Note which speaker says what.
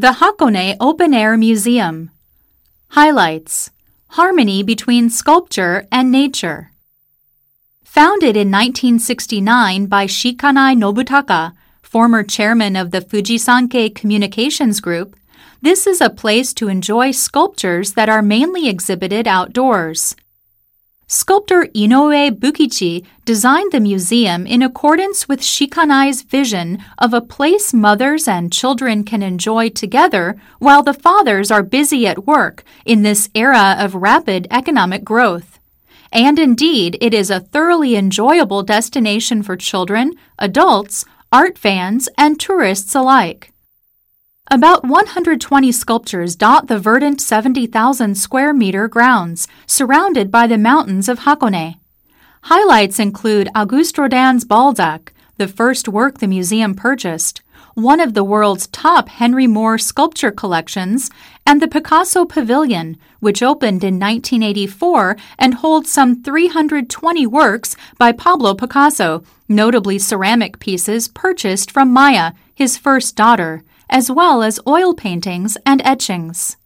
Speaker 1: The Hakone Open Air Museum. Highlights Harmony between sculpture and nature. Founded in 1969 by Shikanai Nobutaka, former chairman of the Fujisankei Communications Group, this is a place to enjoy sculptures that are mainly exhibited outdoors. Sculptor Inoue Bukichi designed the museum in accordance with Shikanai's vision of a place mothers and children can enjoy together while the fathers are busy at work in this era of rapid economic growth. And indeed, it is a thoroughly enjoyable destination for children, adults, art fans, and tourists alike. About 120 sculptures dot the verdant 70,000 square meter grounds, surrounded by the mountains of Hakone. Highlights include Auguste Rodin's Balzac, the first work the museum purchased, one of the world's top Henry Moore sculpture collections, and the Picasso Pavilion, which opened in 1984 and holds some 320 works by Pablo Picasso, notably ceramic pieces purchased from Maya, his first daughter as well as oil paintings and etchings.